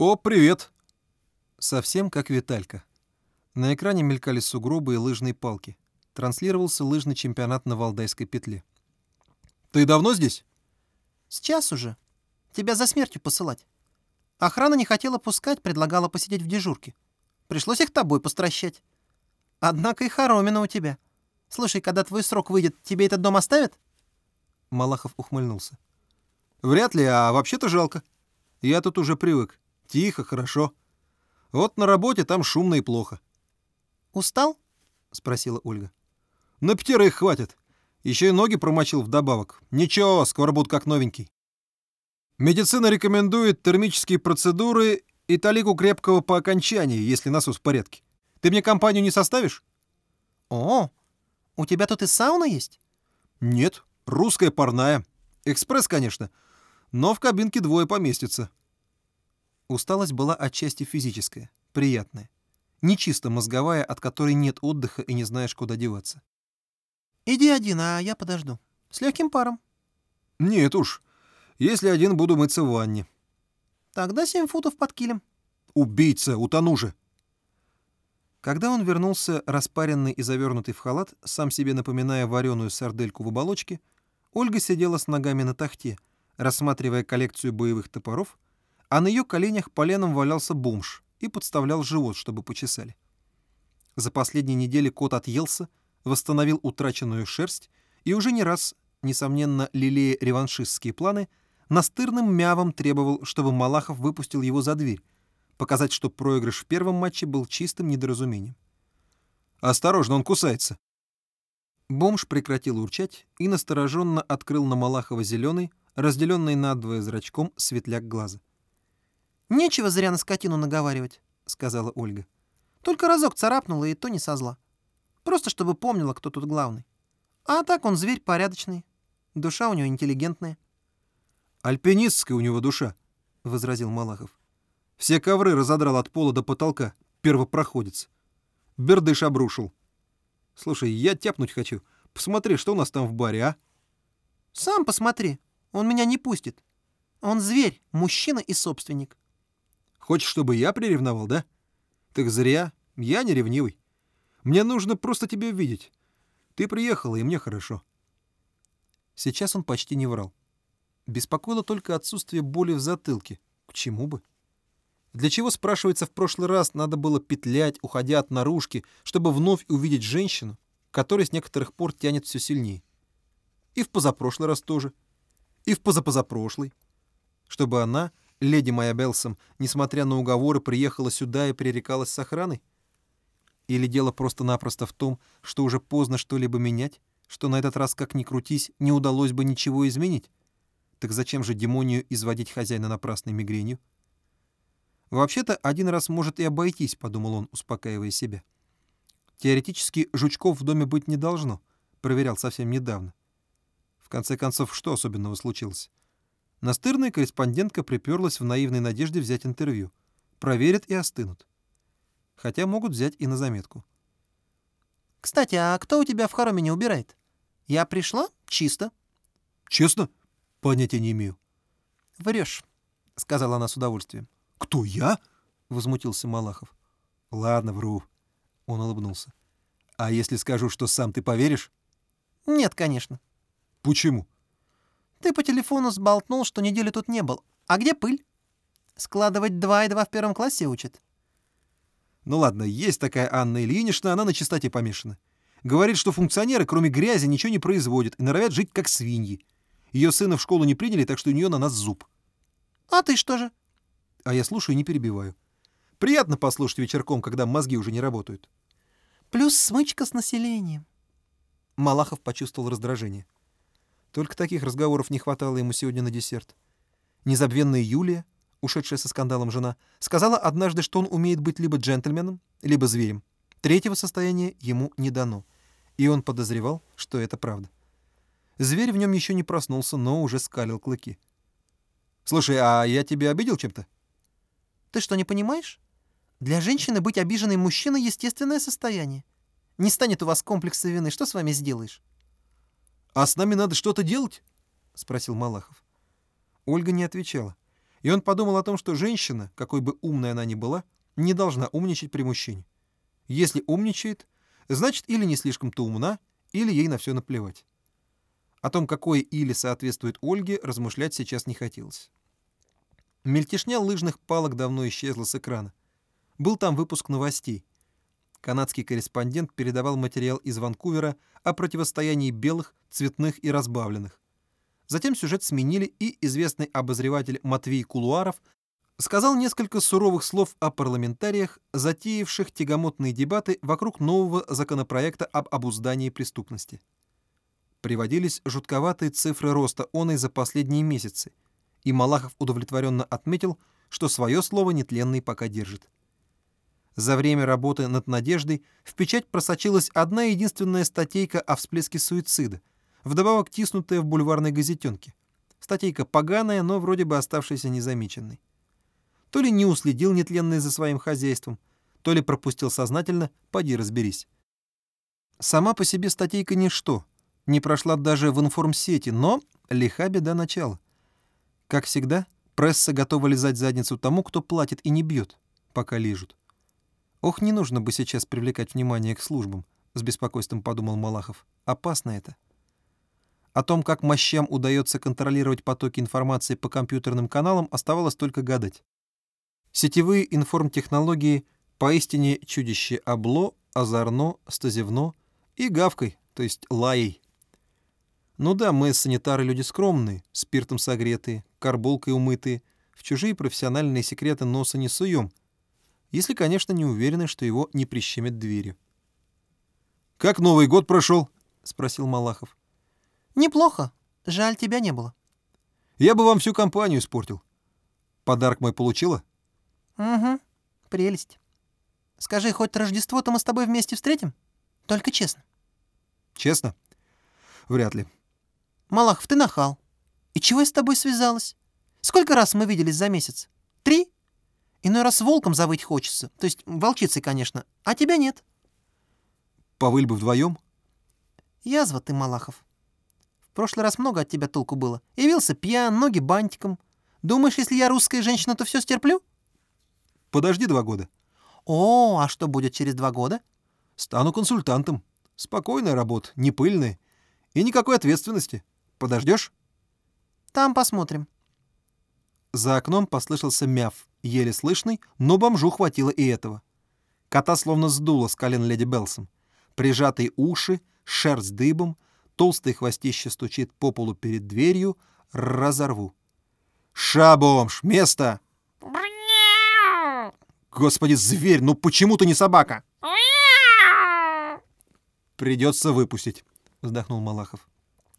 «О, привет!» Совсем как Виталька. На экране мелькали сугробы и лыжные палки. Транслировался лыжный чемпионат на Валдайской петле. «Ты давно здесь?» Сейчас уже. Тебя за смертью посылать. Охрана не хотела пускать, предлагала посидеть в дежурке. Пришлось их тобой постращать. Однако и хоромина у тебя. Слушай, когда твой срок выйдет, тебе этот дом оставят?» Малахов ухмыльнулся. «Вряд ли, а вообще-то жалко. Я тут уже привык. Тихо, хорошо. Вот на работе там шумно и плохо». «Устал?» — спросила Ольга. «На пятерых хватит. Еще и ноги промочил вдобавок. Ничего, скоро будут как новенький». Медицина рекомендует термические процедуры и талику крепкого по окончании, если насос в порядке. Ты мне компанию не составишь? О, у тебя тут и сауна есть? Нет, русская парная. Экспресс, конечно, но в кабинке двое поместится. Усталость была отчасти физическая, приятная. Не чисто мозговая, от которой нет отдыха и не знаешь, куда деваться. Иди один, а я подожду. С легким паром. Нет уж, если один буду мыться в ванне. Тогда семь футов под килем. Убийца, утону же. Когда он вернулся, распаренный и завернутый в халат, сам себе напоминая вареную сардельку в оболочке, Ольга сидела с ногами на тахте, рассматривая коллекцию боевых топоров, а на ее коленях поленом валялся бомж и подставлял живот, чтобы почесали. За последние недели кот отъелся, восстановил утраченную шерсть и уже не раз, несомненно, лелея реваншистские планы, настырным мявом требовал, чтобы Малахов выпустил его за дверь, показать, что проигрыш в первом матче был чистым недоразумением. «Осторожно, он кусается!» Бомж прекратил урчать и настороженно открыл на Малахова зеленый, разделенный надвое зрачком, светляк глаза. «Нечего зря на скотину наговаривать», — сказала Ольга. «Только разок царапнула, и то не со зла. Просто чтобы помнила, кто тут главный. А так он зверь порядочный. Душа у него интеллигентная». «Альпинистская у него душа», — возразил Малахов. «Все ковры разодрал от пола до потолка, первопроходец. Бердыш обрушил. Слушай, я тяпнуть хочу. Посмотри, что у нас там в баре, а?» «Сам посмотри. Он меня не пустит. Он зверь, мужчина и собственник». «Хочешь, чтобы я приревновал, да? Так зря. Я не ревнивый. Мне нужно просто тебя увидеть. Ты приехала, и мне хорошо». Сейчас он почти не врал. Беспокоило только отсутствие боли в затылке. К чему бы? Для чего, спрашивается, в прошлый раз надо было петлять, уходя от наружки, чтобы вновь увидеть женщину, которая с некоторых пор тянет все сильнее? И в позапрошлый раз тоже. И в позапозапрошлый. Чтобы она, леди моя Белсом, несмотря на уговоры, приехала сюда и пререкалась с охраной? Или дело просто-напросто в том, что уже поздно что-либо менять, что на этот раз, как ни крутись, не удалось бы ничего изменить? Так зачем же демонию изводить хозяина напрасной мигренью? Вообще-то один раз может и обойтись, подумал он, успокаивая себя. Теоретически жучков в доме быть не должно, проверял совсем недавно. В конце концов, что особенного случилось? Настырная корреспондентка приперлась в наивной надежде взять интервью. Проверят и остынут. Хотя могут взять и на заметку. «Кстати, а кто у тебя в хоромине не убирает? Я пришла? Чисто». «Честно?» Понятия не имею. Врешь, сказала она с удовольствием. Кто я? возмутился Малахов. Ладно, вру. Он улыбнулся. А если скажу, что сам ты поверишь? Нет, конечно. Почему? Ты по телефону сболтнул, что недели тут не был. А где пыль? Складывать два и два в первом классе учат. Ну ладно, есть такая Анна Ильинична, она на чистоте помешана. Говорит, что функционеры, кроме грязи, ничего не производят и норовят жить как свиньи. Ее сына в школу не приняли, так что у нее на нас зуб. А ты что же? А я слушаю и не перебиваю. Приятно послушать вечерком, когда мозги уже не работают. Плюс смычка с населением. Малахов почувствовал раздражение. Только таких разговоров не хватало ему сегодня на десерт. Незабвенная Юлия, ушедшая со скандалом жена, сказала однажды, что он умеет быть либо джентльменом, либо зверем. Третьего состояния ему не дано. И он подозревал, что это правда. Зверь в нем еще не проснулся, но уже скалил клыки. «Слушай, а я тебя обидел чем-то?» «Ты что, не понимаешь? Для женщины быть обиженной мужчиной — естественное состояние. Не станет у вас комплекса вины, что с вами сделаешь?» «А с нами надо что-то делать?» — спросил Малахов. Ольга не отвечала. И он подумал о том, что женщина, какой бы умной она ни была, не должна умничать при мужчине. Если умничает, значит или не слишком-то умна, или ей на все наплевать. О том, какое «или» соответствует Ольге, размышлять сейчас не хотелось. Мельтешня лыжных палок давно исчезла с экрана. Был там выпуск новостей. Канадский корреспондент передавал материал из Ванкувера о противостоянии белых, цветных и разбавленных. Затем сюжет сменили, и известный обозреватель Матвей Кулуаров сказал несколько суровых слов о парламентариях, затеявших тягомотные дебаты вокруг нового законопроекта об обуздании преступности. Приводились жутковатые цифры роста оной за последние месяцы, и Малахов удовлетворенно отметил, что свое слово нетленный пока держит. За время работы над «Надеждой» в печать просочилась одна единственная статейка о всплеске суицида, вдобавок тиснутая в бульварной газетенке. Статейка поганая, но вроде бы оставшаяся незамеченной. То ли не уследил нетленный за своим хозяйством, то ли пропустил сознательно, поди разберись. Сама по себе статейка ничто, не прошла даже в информсети, но лиха беда начала. Как всегда, пресса готова лизать задницу тому, кто платит и не бьет, пока лижут. Ох, не нужно бы сейчас привлекать внимание к службам, с беспокойством подумал Малахов. Опасно это. О том, как мощам удается контролировать потоки информации по компьютерным каналам, оставалось только гадать. Сетевые информтехнологии поистине чудище обло, озорно, стазевно и гавкой, то есть лаей. Ну да, мы, санитары, люди скромные, спиртом согретые, карболкой умытые, в чужие профессиональные секреты носа не суем, если, конечно, не уверены, что его не прищемят дверью. «Как Новый год прошел?» — спросил Малахов. «Неплохо. Жаль, тебя не было». «Я бы вам всю компанию испортил. Подарок мой получила?» «Угу. Прелесть. Скажи, хоть Рождество-то мы с тобой вместе встретим? Только честно». «Честно? Вряд ли. Малахов, ты нахал. И чего я с тобой связалась? Сколько раз мы виделись за месяц? Три? Иной раз волком завыть хочется. То есть волчицей, конечно. А тебя нет. Повыль бы вдвоем? Язва ты, Малахов. В прошлый раз много от тебя толку было. Явился пьян, ноги бантиком. Думаешь, если я русская женщина, то все стерплю? Подожди два года. О, а что будет через два года? Стану консультантом. Спокойная работа, не пыльная. И никакой ответственности. Подождешь? Там посмотрим. За окном послышался мяв, еле слышный, но бомжу хватило и этого. Кота словно сдуло с колен леди Белсом. Прижатые уши, шерсть дыбом, толстое хвостище стучит по полу перед дверью, разорву. «Ша, бомж! Место!» «Господи, зверь, ну почему ты не собака?» «Придется выпустить», — вздохнул Малахов.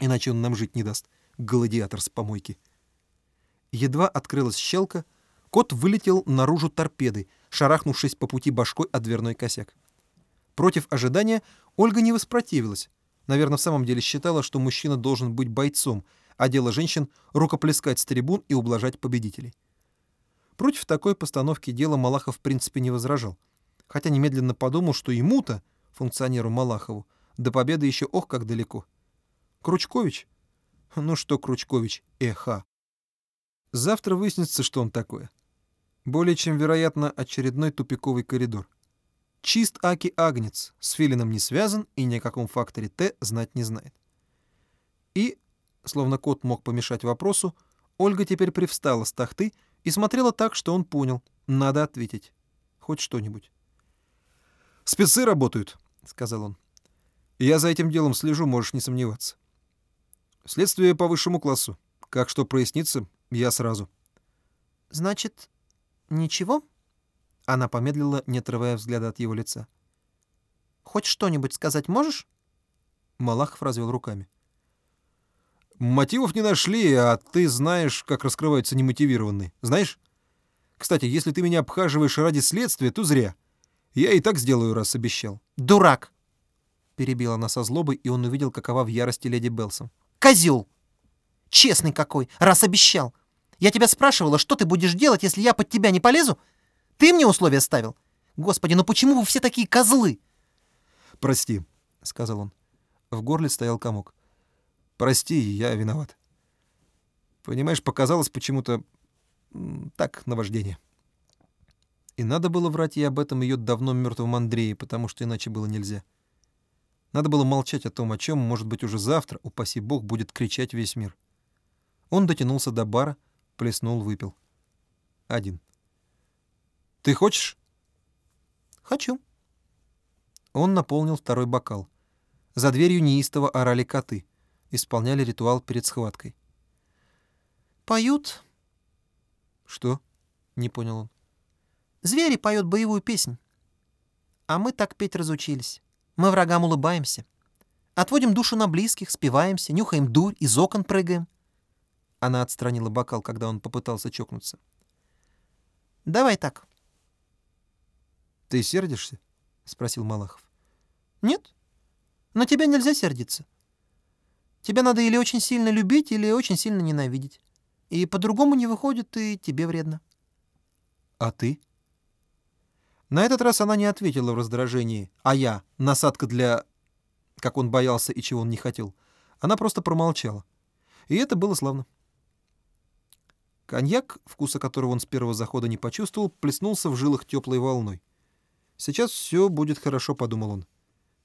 «Иначе он нам жить не даст. Гладиатор с помойки». Едва открылась щелка, кот вылетел наружу торпедой, шарахнувшись по пути башкой от дверной косяк. Против ожидания Ольга не воспротивилась. Наверное, в самом деле считала, что мужчина должен быть бойцом, а дело женщин — рукоплескать с трибун и ублажать победителей. Против такой постановки дела Малахов в принципе не возражал, хотя немедленно подумал, что ему-то, функционеру Малахову, до победы еще ох как далеко. Кручкович? Ну что Кручкович, эха. Завтра выяснится, что он такое. Более чем вероятно очередной тупиковый коридор. Чист Аки Агнец, с Филином не связан и ни о каком факторе Т знать не знает. И, словно кот мог помешать вопросу, Ольга теперь привстала с тахты и смотрела так, что он понял. Надо ответить. Хоть что-нибудь. «Спецы работают», — сказал он. «Я за этим делом слежу, можешь не сомневаться. Следствие по высшему классу. Как что прояснится, я сразу». «Значит, ничего?» Она помедлила, не отрывая взгляда от его лица. «Хоть что-нибудь сказать можешь?» Малахов развел руками. «Мотивов не нашли, а ты знаешь, как раскрываются немотивированные. Знаешь? Кстати, если ты меня обхаживаешь ради следствия, то зря. Я и так сделаю, раз обещал». «Дурак!» Перебила она со злобой, и он увидел, какова в ярости леди Белсом. «Козел! Честный какой, раз обещал! Я тебя спрашивала, что ты будешь делать, если я под тебя не полезу? Ты мне условия ставил? Господи, ну почему вы все такие козлы?» «Прости», — сказал он. В горле стоял комок. «Прости, я виноват. Понимаешь, показалось почему-то... так, наваждение. И надо было врать ей об этом ее давно мертвом Андрее, потому что иначе было нельзя. Надо было молчать о том, о чем, может быть, уже завтра, упаси бог, будет кричать весь мир. Он дотянулся до бара, плеснул, выпил. Один. «Ты хочешь?» Хочу. Он наполнил второй бокал. За дверью неистово орали коты. Исполняли ритуал перед схваткой. Поют. «Что?» — не понял он. Звери поют боевую песнь. А мы так петь разучились. Мы врагам улыбаемся. Отводим душу на близких, спиваемся, нюхаем дурь, из окон прыгаем. Она отстранила бокал, когда он попытался чокнуться. Давай так. «Ты сердишься?» — спросил Малахов. Нет? На тебя нельзя сердиться. Тебя надо или очень сильно любить, или очень сильно ненавидеть. И по-другому не выходит, и тебе вредно. «А ты?» На этот раз она не ответила в раздражении, а я — насадка для... как он боялся и чего он не хотел. Она просто промолчала. И это было славно. Коньяк, вкуса которого он с первого захода не почувствовал, плеснулся в жилах теплой волной. «Сейчас все будет хорошо», — подумал он.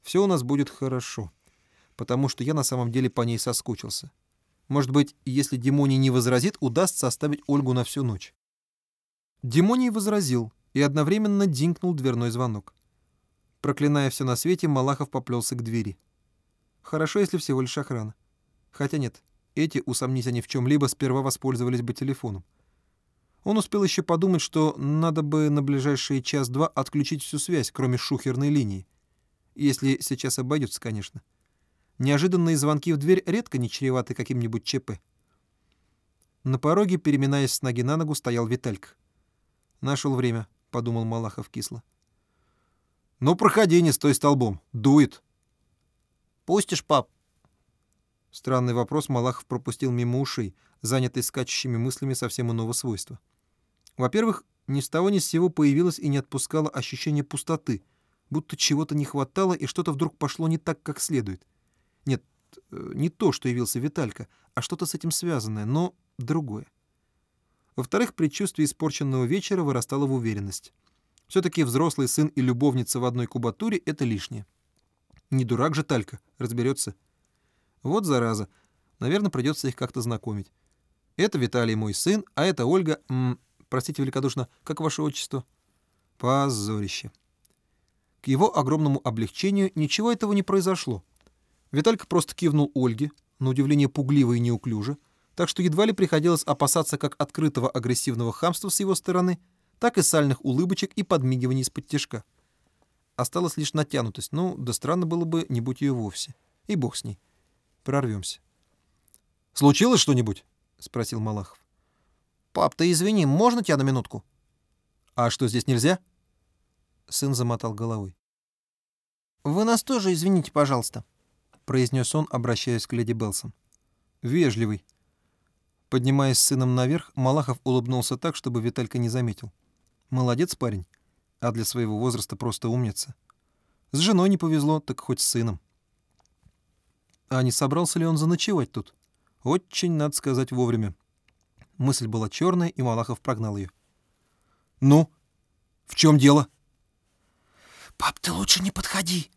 «Все у нас будет хорошо, потому что я на самом деле по ней соскучился. Может быть, если Димоний не возразит, удастся оставить Ольгу на всю ночь». Димоний возразил и одновременно динкнул дверной звонок. Проклиная все на свете, Малахов поплелся к двери. Хорошо, если всего лишь охрана. Хотя нет, эти, усомнись они в чем-либо, сперва воспользовались бы телефоном. Он успел еще подумать, что надо бы на ближайшие час-два отключить всю связь, кроме шухерной линии. Если сейчас обойдется, конечно. Неожиданные звонки в дверь редко не чреваты каким-нибудь ЧП. На пороге, переминаясь с ноги на ногу, стоял Виталька. «Нашел время», — подумал Малахов кисло. «Ну, проходи, не стой столбом. Дует». Пустишь, пап? Странный вопрос Малахов пропустил мимо ушей, занятый скачущими мыслями совсем иного свойства. Во-первых, ни с того ни с сего появилось и не отпускало ощущение пустоты, будто чего-то не хватало и что-то вдруг пошло не так, как следует. Нет, э, не то, что явился Виталька, а что-то с этим связанное, но другое. Во-вторых, предчувствие испорченного вечера вырастало в уверенность. Все-таки взрослый сын и любовница в одной кубатуре — это лишнее. Не дурак же Талька, разберется. Вот зараза. Наверное, придется их как-то знакомить. Это Виталий мой сын, а это Ольга... М, простите великодушно, как ваше отчество? Позорище. К его огромному облегчению ничего этого не произошло. Виталька просто кивнул Ольге, на удивление пугливо и неуклюже, так что едва ли приходилось опасаться как открытого агрессивного хамства с его стороны, так и сальных улыбочек и подмигиваний из-под тяжка. Осталась лишь натянутость, ну, да странно было бы, не будь ее вовсе. И бог с ней. Прорвемся. «Случилось что-нибудь?» — спросил Малахов. Пап, ты извини, можно тебя на минутку? «А что, здесь нельзя?» Сын замотал головой. Вы нас тоже извините, пожалуйста. произнес он, обращаясь к леди Белсон. «Вежливый». Поднимаясь с сыном наверх, Малахов улыбнулся так, чтобы Виталька не заметил. «Молодец парень, а для своего возраста просто умница. С женой не повезло, так хоть с сыном». А не собрался ли он заночевать тут? Очень, надо сказать, вовремя. Мысль была черная, и Малахов прогнал ее. «Ну, в чем дело?» Пап, ты лучше не подходи.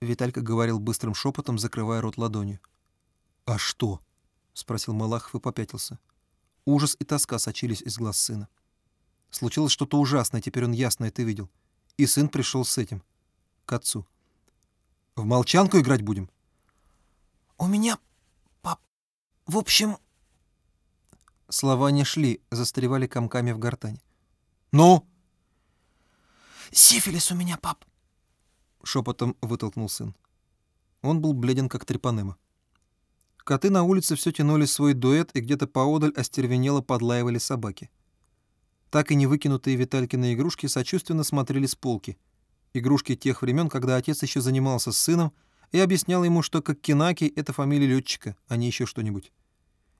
Виталька говорил быстрым шепотом, закрывая рот ладонью. «А что?» — спросил Малахов и попятился. Ужас и тоска сочились из глаз сына. Случилось что-то ужасное, теперь он ясно это видел. И сын пришел с этим. К отцу. «В молчанку играть будем?» У меня, пап, в общем, Слова не шли, застревали комками в гортани. «Ну?» сифилис у меня, пап. Шепотом вытолкнул сын. Он был бледен, как трепанема. Коты на улице все тянули свой дуэт, и где-то поодаль остервенело подлаивали собаки. Так и не выкинутые Виталькины игрушки сочувственно смотрели с полки. Игрушки тех времен, когда отец еще занимался с сыном и объяснял ему, что Коккинаки — это фамилия летчика, а не еще что-нибудь.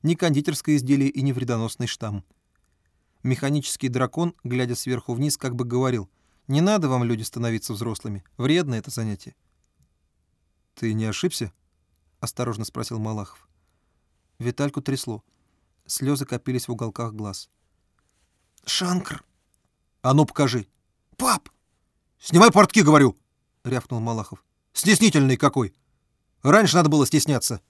Не кондитерское изделие и не вредоносный штамм. Механический дракон, глядя сверху вниз, как бы говорил, «Не надо вам, люди, становиться взрослыми. Вредно это занятие». «Ты не ошибся?» — осторожно спросил Малахов. Витальку трясло. Слезы копились в уголках глаз. Шанкр. А ну покажи. Пап! Снимай портки, говорю, рявкнул Малахов. Стеснительный какой. Раньше надо было стесняться.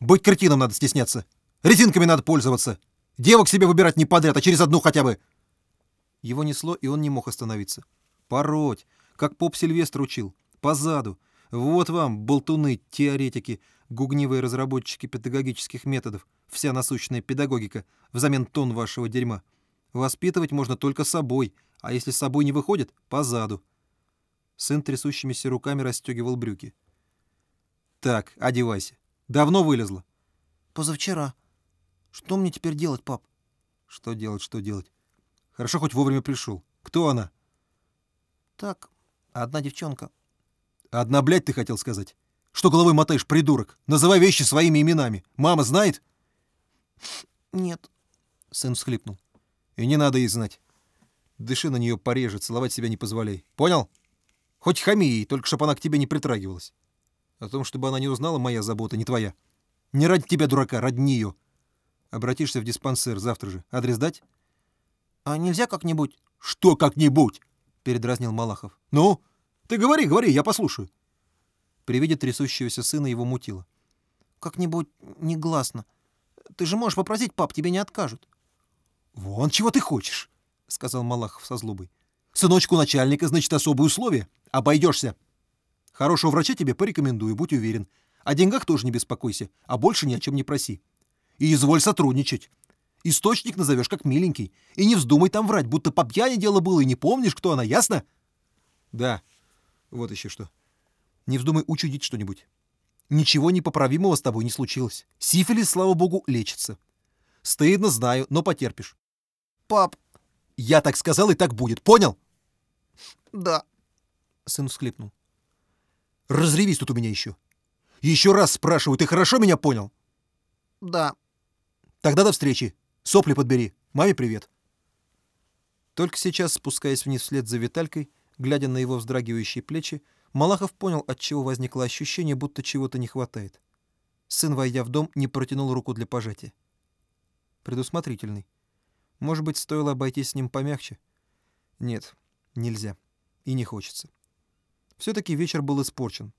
Быть кретином надо стесняться. Резинками надо пользоваться. Девок себе выбирать не подряд, а через одну хотя бы. Его несло, и он не мог остановиться. Пороть, как поп Сильвестр учил. Позаду. Вот вам, болтуны, теоретики, гугнивые разработчики педагогических методов, вся насущная педагогика, взамен тон вашего дерьма. Воспитывать можно только собой, а если собой не выходит, позаду. Сын трясущимися руками расстегивал брюки. «Так, одевайся. Давно вылезла?» Позавчера. Что мне теперь делать, пап? «Что делать, что делать? Хорошо, хоть вовремя пришел. Кто она?» Так, одна девчонка. «Одна, блядь, ты хотел сказать? Что головой мотаешь, придурок? Называй вещи своими именами. Мама знает?» Нет. Сын всхлипнул. «И не надо ей знать. Дыши на нее пореже, целовать себя не позволяй. Понял? Хоть хами ей, только чтобы она к тебе не притрагивалась. О том, чтобы она не узнала, моя забота, не твоя. Не ради тебя, дурака, ради нее. Обратишься в диспансер завтра же. Адрес дать? А нельзя как-нибудь? Что как-нибудь? Передразнил Малахов. Ну, ты говори, говори, я послушаю. При виде трясущегося сына его мутило. Как-нибудь негласно. Ты же можешь попросить, пап, тебе не откажут. Вон чего ты хочешь, сказал Малахов со злобой. Сыночку начальника, значит, особые условия. Обойдешься. Хорошего врача тебе порекомендую, будь уверен. О деньгах тоже не беспокойся, а больше ни о чем не проси. И изволь сотрудничать. Источник назовешь как миленький. И не вздумай там врать, будто по пьяни дело было и не помнишь, кто она, ясно? Да, вот еще что. Не вздумай учудить что-нибудь. Ничего непоправимого с тобой не случилось. Сифилис, слава богу, лечится. Стыдно, знаю, но потерпишь. Пап, Я так сказал, и так будет. Понял? да. Сын всхлипнул. Разревись тут у меня еще. Еще раз спрашиваю, ты хорошо меня понял? Да. Тогда до встречи. Сопли подбери. Маме привет. Только сейчас, спускаясь вниз вслед за Виталькой, глядя на его вздрагивающие плечи, Малахов понял, от чего возникло ощущение, будто чего-то не хватает. Сын, войдя в дом, не протянул руку для пожатия. Предусмотрительный. Может быть, стоило обойтись с ним помягче? Нет, нельзя. И не хочется. Все-таки вечер был испорчен.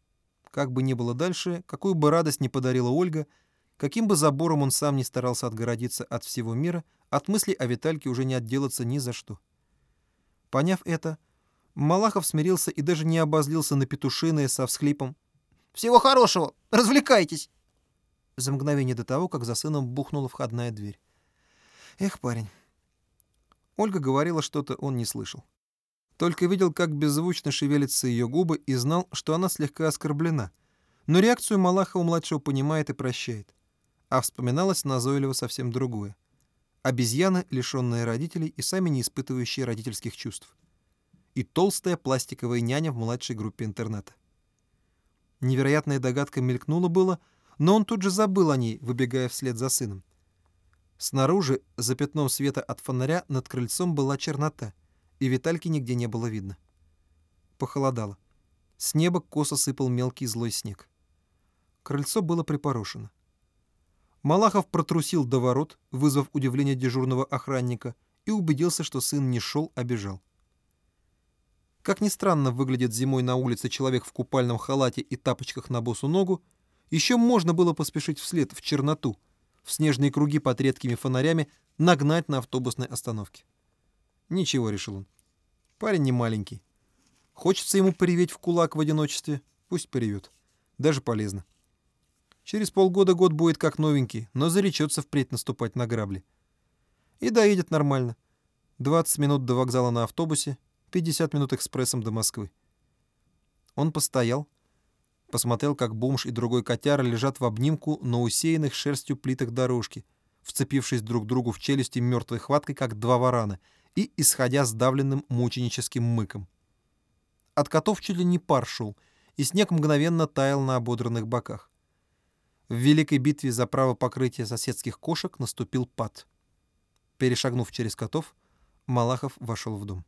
Как бы ни было дальше, какую бы радость ни подарила Ольга, каким бы забором он сам не старался отгородиться от всего мира, от мыслей о Витальке уже не отделаться ни за что. Поняв это, Малахов смирился и даже не обозлился на петушиное со всхлипом Всего хорошего. Развлекайтесь. за мгновение до того, как за сыном бухнула входная дверь. Эх, парень. Ольга говорила что-то, он не слышал. Только видел, как беззвучно шевелятся ее губы и знал, что она слегка оскорблена. Но реакцию Малахова-младшего понимает и прощает. А вспоминалось назойливо совсем другое. Обезьяны, лишенные родителей и сами не испытывающие родительских чувств. И толстая пластиковая няня в младшей группе интерната. Невероятная догадка мелькнула было, но он тут же забыл о ней, выбегая вслед за сыном. Снаружи, за пятном света от фонаря, над крыльцом была чернота, и Витальки нигде не было видно. Похолодало. С неба косо сыпал мелкий злой снег. Крыльцо было припорошено. Малахов протрусил до ворот, вызвав удивление дежурного охранника, и убедился, что сын не шел, а бежал. Как ни странно выглядит зимой на улице человек в купальном халате и тапочках на босу ногу, еще можно было поспешить вслед в черноту, в снежные круги под редкими фонарями нагнать на автобусной остановке. Ничего, решил он. Парень не маленький. Хочется ему пореветь в кулак в одиночестве, пусть поревет. Даже полезно. Через полгода год будет как новенький, но заречется впредь наступать на грабли. И доедет нормально. 20 минут до вокзала на автобусе, 50 минут экспрессом до Москвы. Он постоял, посмотрел, как бомж и другой котяра лежат в обнимку на усеянных шерстью плитах дорожки, вцепившись друг другу в челюсти мертвой хваткой, как два варана, и исходя сдавленным мученическим мыком. От котов чуть ли не пар шел, и снег мгновенно таял на ободранных боках. В великой битве за право покрытия соседских кошек наступил пад. Перешагнув через котов, Малахов вошел в дом.